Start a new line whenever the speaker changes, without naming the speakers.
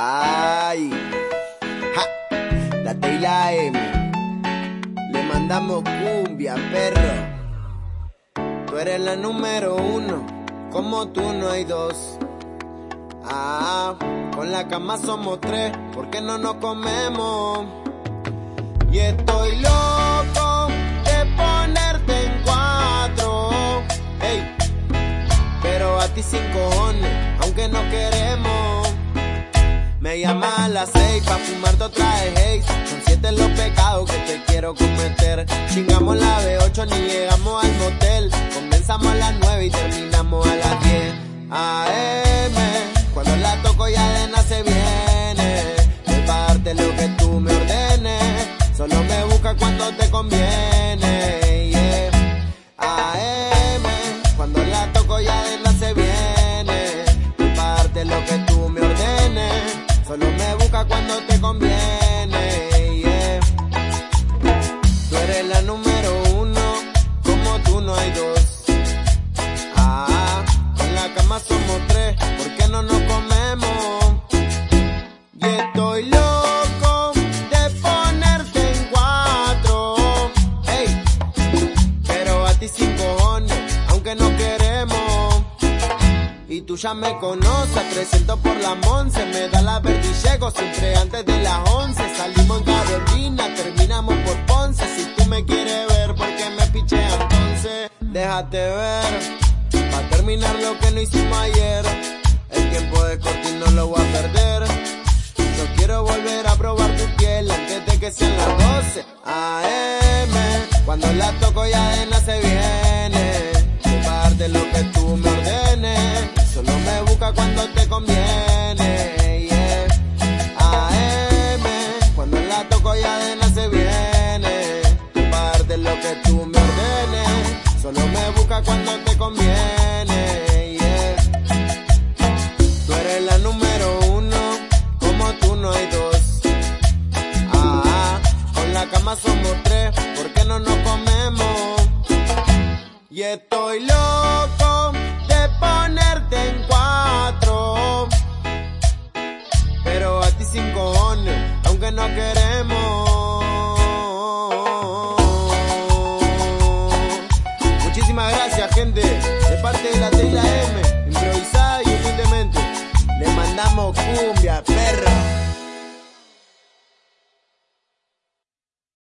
Ay, la T y la M. Le mandamos cumbia, perro. Tú eres la número uno, como tú no hay dos. Ah, con la cama somos tres, ¿por qué no nos comemos? Y estoy loco de ponerte en cuatro. Ey, pero a ti sin cojones, aunque no queremos. Me llama a las seis pa' fumarte otra vez, hey. Son siete los pecados que te quiero cometer. Chingamos la B8 ni llegamos al motel. Comenzamos a las nueve y terminamos cuando te conviene. Tú eres la número uno, como tú no hay dos. Ah, en la cama somos tres, ¿por qué no nos comemos? Y estoy loco de ponerte en cuatro. Ey, pero a ti sin cojones, aunque no queremos. Y tú ya me conoces, a 300 por la Monse, me da la vertillego siempre antes de las 11. Salimos en Carolina, terminamos por Ponce. Si tú me quieres ver, porque me piché entonces? Déjate ver, pa' terminar lo que no hicimos ayer. El tiempo de corte no lo voy a perder. Yo quiero volver a probar tu piel antes de que sean las 12 AM. Cuando la toco ya de nada se viene. Parte lo que tú me ordenes. Solo me busca cuando te conviene. Yeah. AM. Cuando la toco ya de nada se viene. De parte lo que tú me ordenes. Solo me busca cuando te conviene. Yeah. Tú eres la número uno, como tú no hay dos. Ah, con la cama somos tres, ¿por qué no nos comemos? Y estoy loco ponerte en cuatro. Pero a ti sin cojones, aunque no queremos. Muchísimas gracias, gente, de parte de la T y la M, improvisada y humildemente. Le mandamos cumbia, perro.